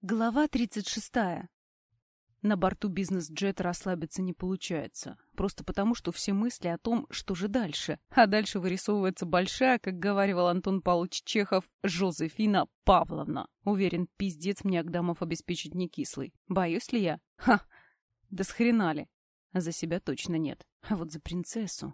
Глава 36. На борту бизнес-джета расслабиться не получается. Просто потому, что все мысли о том, что же дальше. А дальше вырисовывается большая, как говаривал Антон Павлович Чехов, Жозефина Павловна. Уверен, пиздец мне Агдамов обеспечить не кислый. Боюсь ли я? Ха! Да с хрена ли? За себя точно нет. А вот за принцессу...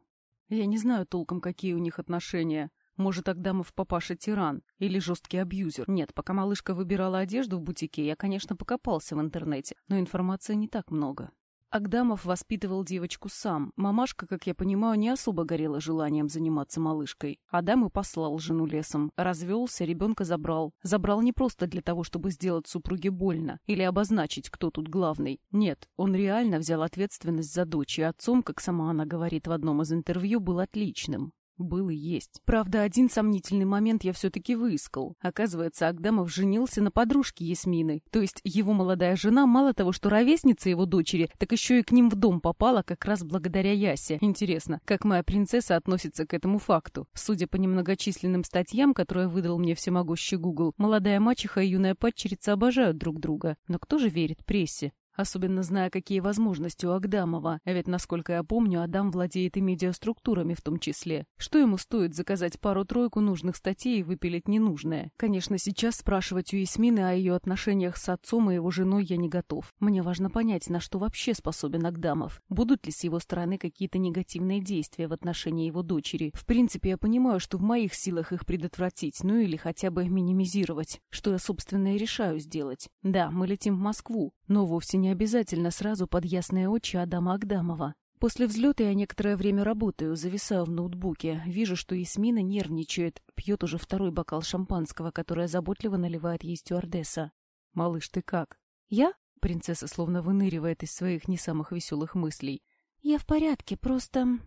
Я не знаю толком, какие у них отношения. Может, Агдамов папаша тиран или жесткий абьюзер. Нет, пока малышка выбирала одежду в бутике, я, конечно, покопался в интернете, но информации не так много. Агдамов воспитывал девочку сам. Мамашка, как я понимаю, не особо горела желанием заниматься малышкой. Адам и послал жену лесом. Развелся, ребенка забрал. Забрал не просто для того, чтобы сделать супруге больно или обозначить, кто тут главный. Нет, он реально взял ответственность за дочь, и отцом, как сама она говорит в одном из интервью, был отличным. Был и есть. Правда, один сомнительный момент я все-таки выискал. Оказывается, Агдамов женился на подружке Ясмины. То есть его молодая жена мало того, что ровесница его дочери, так еще и к ним в дом попала как раз благодаря Ясе. Интересно, как моя принцесса относится к этому факту? Судя по немногочисленным статьям, которые выдал мне всемогущий Google, молодая мачеха и юная падчерица обожают друг друга. Но кто же верит прессе? Особенно зная, какие возможности у Агдамова, ведь, насколько я помню, Адам владеет и медиаструктурами в том числе. Что ему стоит заказать пару-тройку нужных статей и выпилить ненужное? Конечно, сейчас спрашивать у Ясмины о ее отношениях с отцом и его женой я не готов. Мне важно понять, на что вообще способен Агдамов. Будут ли с его стороны какие-то негативные действия в отношении его дочери? В принципе, я понимаю, что в моих силах их предотвратить, ну или хотя бы минимизировать. Что я, собственно, и решаю сделать. Да, мы летим в Москву, но вовсе не обязательно сразу под ясные очи Адама Агдамова. После взлета я некоторое время работаю, зависаю в ноутбуке. Вижу, что Ясмина нервничает, пьет уже второй бокал шампанского, которое заботливо наливает ей стюардесса. «Малыш, ты как?» «Я?» — принцесса словно выныривает из своих не самых веселых мыслей. «Я в порядке, просто...»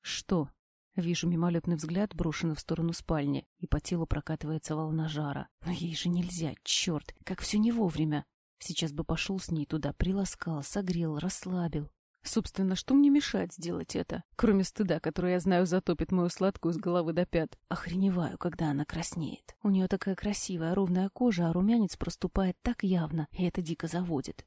«Что?» Вижу мимолетный взгляд, брошенный в сторону спальни, и по телу прокатывается волна жара. Но ей же нельзя, черт, как все не вовремя. Сейчас бы пошел с ней туда, приласкал, согрел, расслабил. Собственно, что мне мешает сделать это? Кроме стыда, который, я знаю, затопит мою сладкую с головы до пят. Охреневаю, когда она краснеет. У нее такая красивая, ровная кожа, а румянец проступает так явно, и это дико заводит.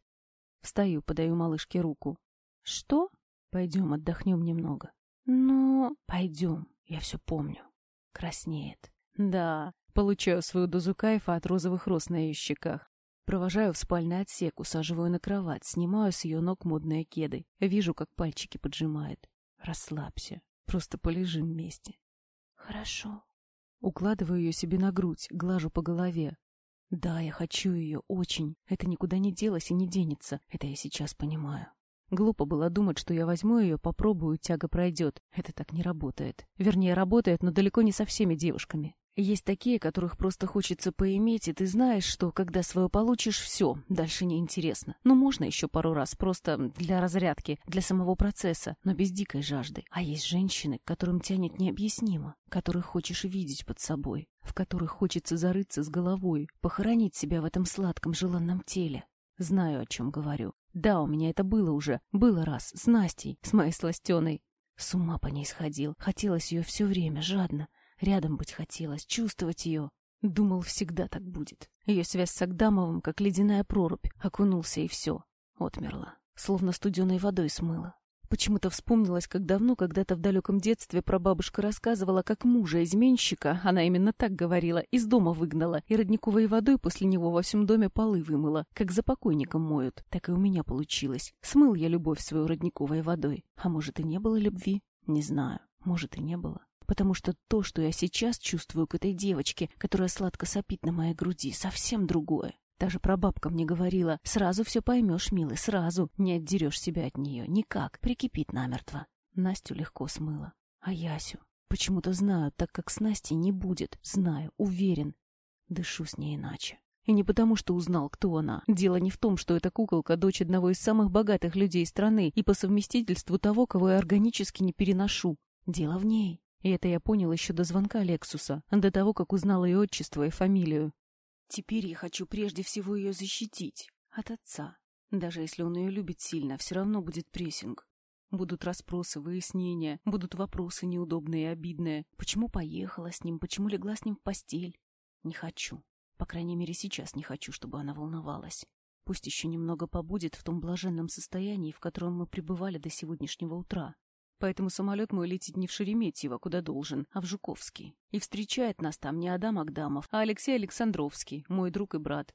Встаю, подаю малышке руку. Что? Пойдем, отдохнем немного. Но... Пойдем, я все помню. Краснеет. Да, получаю свою дозу кайфа от розовых роз на ее щеках. Провожаю в спальный отсек, усаживаю на кровать, снимаю с ее ног модные кеды. Вижу, как пальчики поджимает. Расслабься. Просто полежим вместе. Хорошо. Укладываю ее себе на грудь, глажу по голове. Да, я хочу ее, очень. Это никуда не делось и не денется. Это я сейчас понимаю. Глупо было думать, что я возьму ее, попробую, тяга пройдет. Это так не работает. Вернее, работает, но далеко не со всеми девушками. Есть такие, которых просто хочется поиметь, и ты знаешь, что когда свое получишь, все, дальше неинтересно. Ну, можно еще пару раз, просто для разрядки, для самого процесса, но без дикой жажды. А есть женщины, которым тянет необъяснимо, которых хочешь видеть под собой, в которых хочется зарыться с головой, похоронить себя в этом сладком желанном теле. Знаю, о чем говорю. Да, у меня это было уже. Было раз, с Настей, с моей сластеной. С ума по ней сходил. Хотелось ее все время, жадно. Рядом быть хотелось, чувствовать ее. Думал, всегда так будет. Ее связь с Агдамовым, как ледяная прорубь, окунулся и все. Отмерла. Словно студеной водой смыла. Почему-то вспомнилось, как давно, когда-то в далеком детстве прабабушка рассказывала, как мужа-изменщика, она именно так говорила, из дома выгнала, и родниковой водой после него во всем доме полы вымыла, как за покойником моют. Так и у меня получилось. Смыл я любовь свою родниковой водой. А может, и не было любви? Не знаю. Может, и не было потому что то, что я сейчас чувствую к этой девочке, которая сладко сопит на моей груди, совсем другое. Даже прабабка мне говорила, сразу все поймешь, милый, сразу, не отдерешь себя от нее, никак, прикипит намертво. Настю легко смыло. А Ясю? Почему-то знаю, так как с Настей не будет, знаю, уверен. Дышу с ней иначе. И не потому, что узнал, кто она. Дело не в том, что эта куколка — дочь одного из самых богатых людей страны и по совместительству того, кого я органически не переношу. Дело в ней. И это я понял еще до звонка Лексуса, до того, как узнал ее отчество и фамилию. Теперь я хочу прежде всего ее защитить. От отца. Даже если он ее любит сильно, все равно будет прессинг. Будут расспросы, выяснения, будут вопросы неудобные и обидные. Почему поехала с ним, почему легла с ним в постель? Не хочу. По крайней мере, сейчас не хочу, чтобы она волновалась. Пусть еще немного побудет в том блаженном состоянии, в котором мы пребывали до сегодняшнего утра. Поэтому самолет мой летит не в Шереметьево, куда должен, а в Жуковский. И встречает нас там не Адам Агдамов, а Алексей Александровский, мой друг и брат.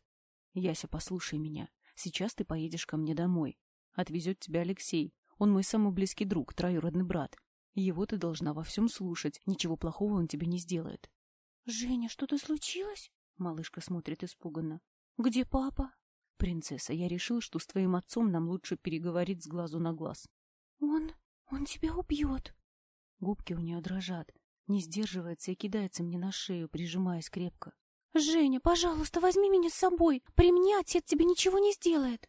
Яся, послушай меня. Сейчас ты поедешь ко мне домой. Отвезет тебя Алексей. Он мой самый близкий друг, троюродный брат. Его ты должна во всем слушать. Ничего плохого он тебе не сделает. — Женя, что-то случилось? Малышка смотрит испуганно. — Где папа? — Принцесса, я решил, что с твоим отцом нам лучше переговорить с глазу на глаз. — Он... Он тебя убьет. Губки у нее дрожат. Не сдерживается и кидается мне на шею, прижимаясь крепко. «Женя, пожалуйста, возьми меня с собой. При мне отец тебе ничего не сделает».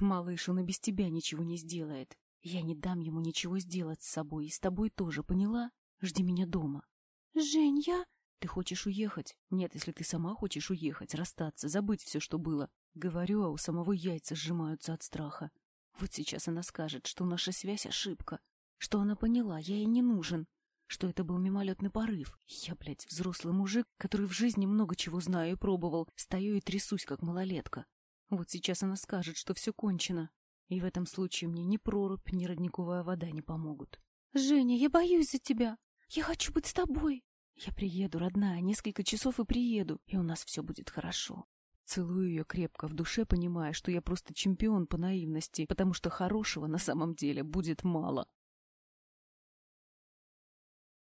«Малыш, он и без тебя ничего не сделает. Я не дам ему ничего сделать с собой, и с тобой тоже, поняла? Жди меня дома». «Жень, я...» «Ты хочешь уехать? Нет, если ты сама хочешь уехать, расстаться, забыть все, что было. Говорю, а у самого яйца сжимаются от страха. Вот сейчас она скажет, что наша связь — ошибка, что она поняла, я ей не нужен, что это был мимолетный порыв. Я, блядь, взрослый мужик, который в жизни много чего знаю и пробовал, стою и трясусь, как малолетка. Вот сейчас она скажет, что все кончено. И в этом случае мне ни прорубь, ни родниковая вода не помогут. «Женя, я боюсь за тебя. Я хочу быть с тобой». «Я приеду, родная, несколько часов и приеду, и у нас все будет хорошо. Целую ее крепко, в душе понимая, что я просто чемпион по наивности, потому что хорошего на самом деле будет мало.